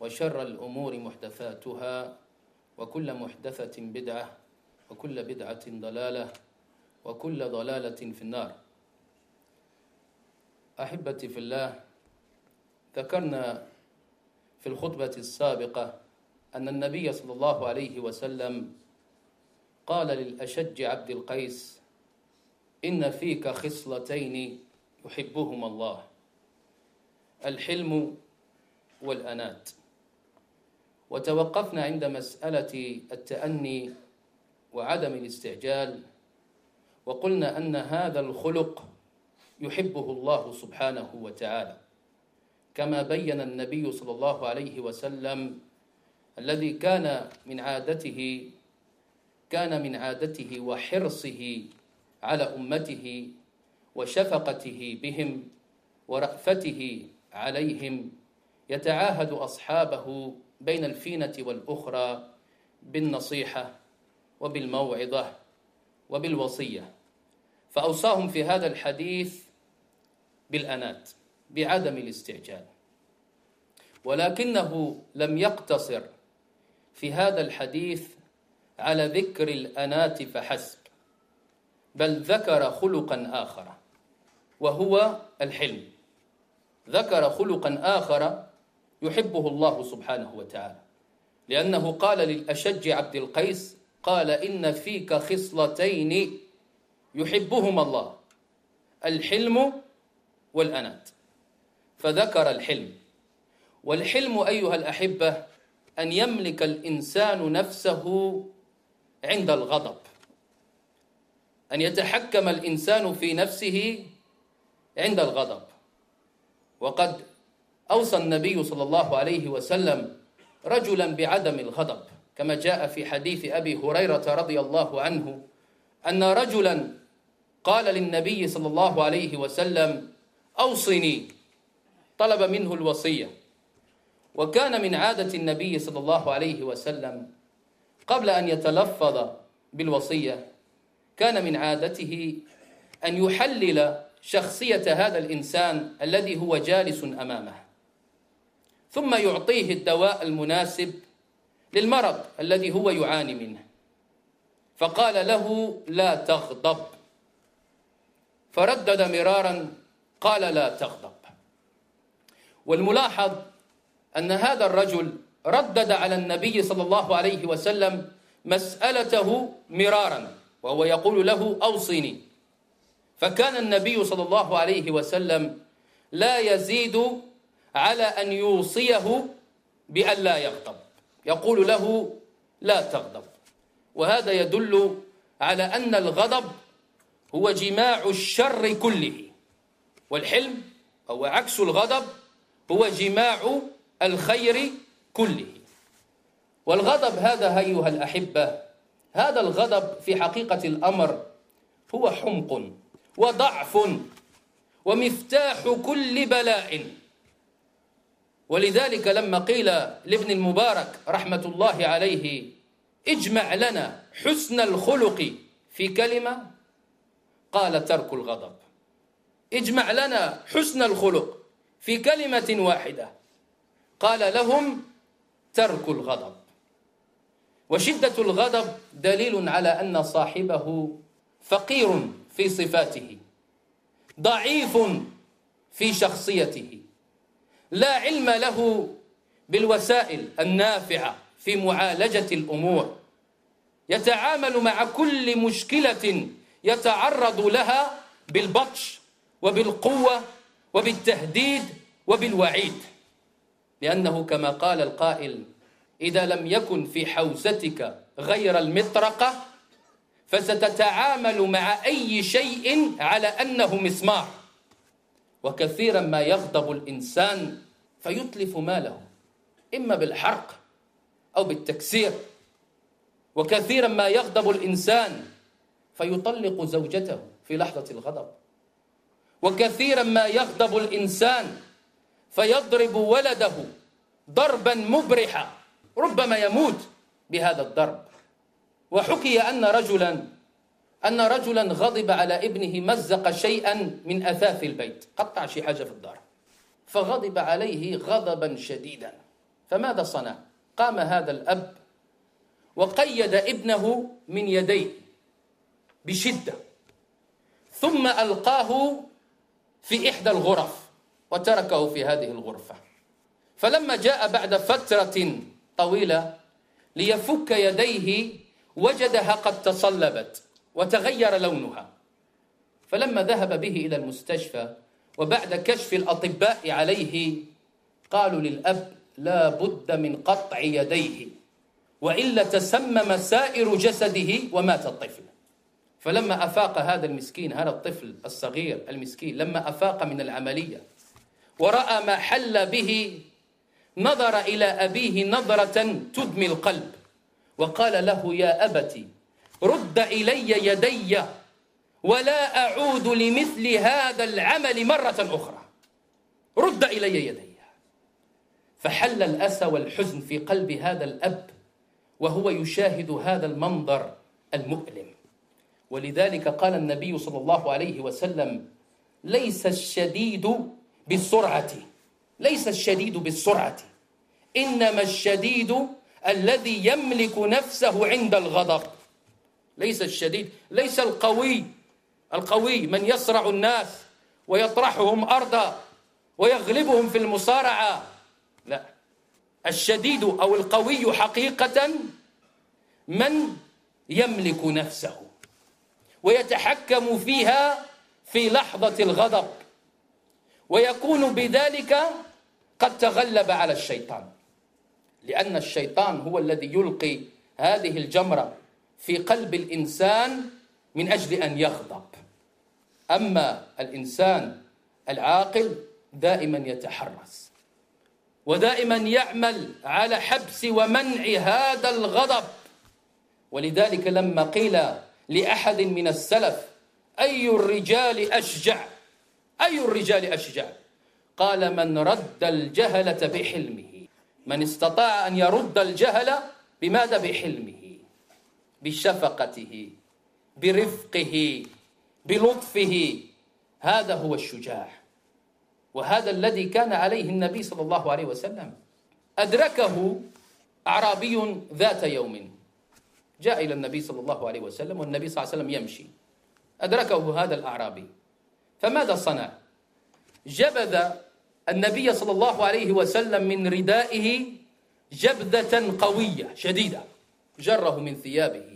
وشر الأمور محدثاتها وكل محدثة بدعة وكل بدعة ضلالة وكل ضلالة في النار. أحبتي في الله ذكرنا في الخطبة السابقة أن النبي صلى الله عليه وسلم قال للأشج عبد القيس إن فيك خصلتين يحبهما الله الحلم والأنات. وتوقفنا عند مسألة التأني وعدم الاستعجال. وقلنا أن هذا الخلق يحبه الله سبحانه وتعالى كما بين النبي صلى الله عليه وسلم الذي كان من عادته كان من عادته وحرصه على أمته وشفقته بهم ورأفته عليهم يتعاهد أصحابه بين الفينة والأخرى بالنصيحة وبالموعظة وبالوصية. فأوصاهم في هذا الحديث بالأنات بعدم الاستعجال. ولكنه لم يقتصر في هذا الحديث على ذكر الأنات فحسب بل ذكر خلقا آخر وهو الحلم. ذكر خلقا آخر يحبه الله سبحانه وتعالى. لأنه قال للأشج عبد القيس قال إن فيك خصلتين يحبهما الله الحلم والأنات. فذكر الحلم. والحلم أيها الأحبة أن يملك الإنسان نفسه عند الغضب. أن يتحكم الإنسان في نفسه عند الغضب. وقد أوصى النبي صلى الله عليه وسلم رجلا بعدم الغضب كما جاء في حديث أبي هريرة رضي الله عنه أن رجلا قال للنبي صلى الله عليه وسلم أوصني. طلب منه الوصية. وكان من عادة النبي صلى الله عليه وسلم قبل أن يتلفظ بالوصية كان من عادته أن يحلل شخصية هذا الإنسان الذي هو جالس أمامه. ثم يعطيه الدواء المناسب للمرض الذي هو يعاني منه. فقال له لا تغضب. فردد مرارا قال لا تغضب. والملاحظ أن هذا الرجل ردد على النبي صلى الله عليه وسلم مسألته مرارا وهو يقول له أوصني. فكان النبي صلى الله عليه وسلم لا يزيد على أن يوصيه بأن لا يغضب. يقول له لا تغضب. وهذا يدل على أن الغضب هو جماع الشر كله. والحلم أو عكس الغضب هو جماع الخير كله. والغضب هذا أيها الأحبة هذا الغضب في حقيقة الأمر هو حمق وضعف ومفتاح كل بلاء. ولذلك لما قيل لابن المبارك رحمة الله عليه اجمع لنا حسن الخلق في كلمة؟ قال ترك الغضب. اجمع لنا حسن الخلق في كلمة واحدة. قال لهم ترك الغضب. وشدة الغضب دليل على أن صاحبه فقير في صفاته ضعيف في شخصيته. لا علم له بالوسائل النافعة في معالجة الأمور. يتعامل مع كل مشكلة يتعرض لها بالبطش وبالقوة وبالتهديد وبالوعيد. لأنه كما قال القائل إذا لم يكن في حوزتك غير المطرقة فستتعامل مع أي شيء على أنه مسمار. وكثيرا ما يغضب الإنسان فيتلف ماله إما بالحرق أو بالتكسير. وكثيرا ما يغضب الإنسان فيطلق زوجته في لحظة الغضب. وكثيرا ما يغضب الإنسان فيضرب ولده ضربا مبرحا ربما يموت بهذا الضرب. وحكي أن رجلا أن رجلا غضب على ابنه مزق شيئا من أثاث البيت. قطع شي حاجة في الدار. فغضب عليه غضبا شديدا. فماذا صنع؟ قام هذا الأب وقيد ابنه من يديه بشدة. ثم ألقاه في إحدى الغرف وتركه في هذه الغرفة. فلما جاء بعد فترة طويلة ليفك يديه وجدها قد تصلبت. وتغير لونها. فلما ذهب به إلى المستشفى وبعد كشف الأطباء عليه قالوا للأب لا بد من قطع يديه وإلا تسمم سائر جسده ومات الطفل. فلما أفاق هذا المسكين هذا الطفل الصغير المسكين لما أفاق من العملية ورأى ما حل به نظر إلى أبيه نظرة تدمي القلب وقال له يا أبت رد إلي يدي ولا أعود لمثل هذا العمل مرة أخرى. رد إلي يدي. فحل الأسى والحزن في قلب هذا الأب وهو يشاهد هذا المنظر المؤلم. ولذلك قال النبي صلى الله عليه وسلم ليس الشديد بالسرعة ليس الشديد بالسرعة إنما الشديد الذي يملك نفسه عند الغضب. ليس الشديد ليس القوي. القوي من يصرع الناس ويطرحهم أرضا ويغلبهم في المصارعة. لا الشديد أو القوي حقيقة من يملك نفسه ويتحكم فيها في لحظة الغضب ويكون بذلك قد تغلب على الشيطان. لأن الشيطان هو الذي يلقي هذه الجمرة في قلب الإنسان من أجل أن يغضب. أما الإنسان العاقل دائما يتحرس ودائما يعمل على حبس ومنع هذا الغضب. ولذلك لما قيل لأحد من السلف أي الرجال أشجع؟ أي الرجال أشجع؟ قال من رد الجهلة بحلمه. من استطاع أن يرد الجهل بماذا بحلمه؟ بشفقته برفقه بلطفه. هذا هو الشجاع. وهذا الذي كان عليه النبي صلى الله عليه وسلم. أدركه أعرابي ذات يوم. جاء إلى النبي صلى الله عليه وسلم والنبي صلى الله عليه وسلم يمشي. أدركه هذا الأعرابي. فماذا صنع؟ جبذ النبي صلى الله عليه وسلم من ردائه جبذة قوية شديدة. جره من ثيابه.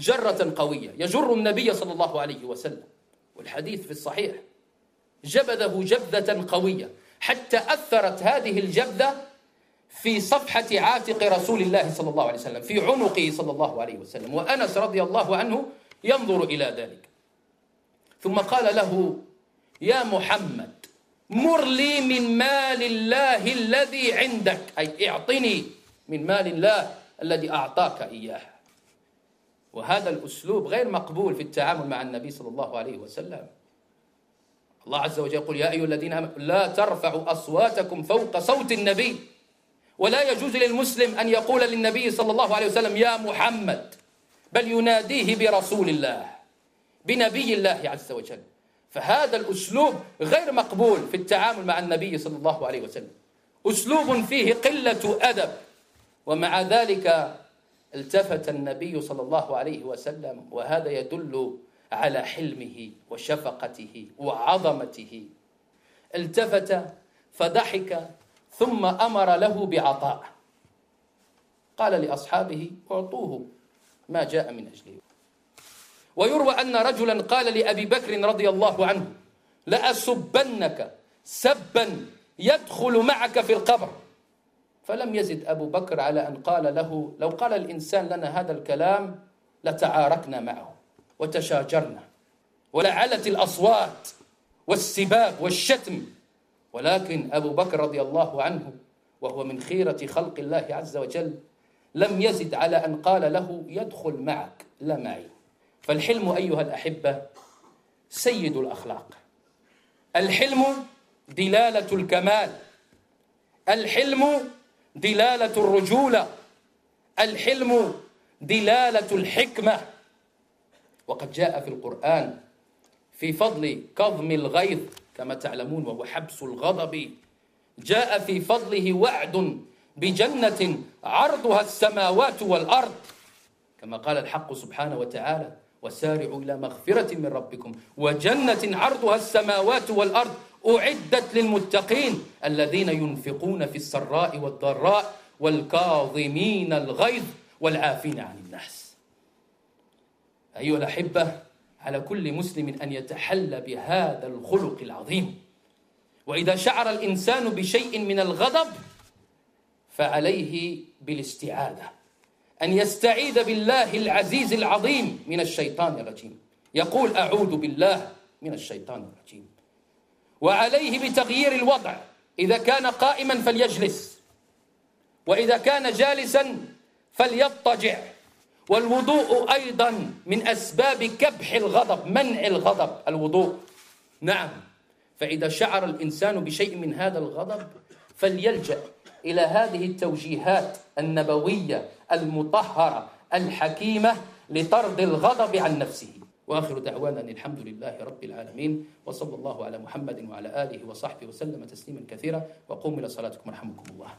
جرة قوية يجر النبي صلى الله عليه وسلم. والحديث في الصحيح جبذه جبذة قوية حتى أثرت هذه الجبذة في صفحة عاتق رسول الله صلى الله عليه وسلم في عنقه صلى الله عليه وسلم. وأنس رضي الله عنه ينظر إلى ذلك. ثم قال له يا محمد مر لي من مال الله الذي عندك. أي اعطني من مال الله الذي أعطاك إياه. وهذا الأسلوب غير مقبول في التعامل مع النبي صلى الله عليه وسلم. الله عز وجل يقول يا أيها الذين آمنوا لا ترفعوا أصواتكم فوق صوت النبي ولا يجوز للمسلم أن يقول للنبي صلى الله عليه وسلم يا محمد بل يناديه برسول الله بنبي الله عز وجل. فهذا الأسلوب غير مقبول في التعامل مع النبي صلى الله عليه وسلم. أسلوب فيه قلة أدب ومع ذلك التفت النبي صلى الله عليه وسلم وهذا يدل على حلمه وشفقته وعظمته. التفت فضحك ثم أمر له بعطاء. قال لأصحابه أعطوه ما جاء من أجله. ويروى أن رجلا قال لأبي بكر رضي الله عنه لأسبنك سبا يدخل معك في القبر. فلم يزد أبو بكر على أن قال له لو قال الإنسان لنا هذا الكلام لتعاركنا معه وتشاجرنا. ولعلت الأصوات والسباب والشتم. ولكن أبو بكر رضي الله عنه وهو من خيرة خلق الله عز وجل لم يزد على أن قال له يدخل معك لا معي. فالحلم أيها الأحبة سيد الأخلاق. الحلم دلالة الكمال. الحلم دلالة الرجولة. الحلم دلالة الحكمة. وقد جاء في القرآن في فضل كظم الغيظ كما تعلمون وهو حبس الغضب. جاء في فضله وعد بجنة عرضها السماوات والأرض. كما قال الحق سبحانه وتعالى وسارعوا إلى مغفرة من ربكم وجنة عرضها السماوات والأرض. أعدت للمتقين الذين ينفقون في السراء والضراء والكاظمين الغيظ والعافين عن الناس. أيها الأحبة على كل مسلم أن يتحلى بهذا الخلق العظيم. وإذا شعر الإنسان بشيء من الغضب فعليه بالاستعاذة. أن يستعيذ بالله العزيز العظيم من الشيطان الرجيم. يقول أعوذ بالله من الشيطان الرجيم. وعليه بتغيير الوضع. إذا كان قائما فليجلس وإذا كان جالسا فليضطجع. والوضوء أيضا من أسباب كبح الغضب منع الغضب. الوضوء نعم. فإذا شعر الإنسان بشيء من هذا الغضب فليلجأ إلى هذه التوجيهات النبوية المطهرة الحكيمة لطرد الغضب عن نفسه. وآخر دعوانا أن الحمد لله رب العالمين وصلى الله على محمد وعلى آله وصحبه وسلم تسليما كثيرا وقوموا إلى صلاتكم رحمكم الله.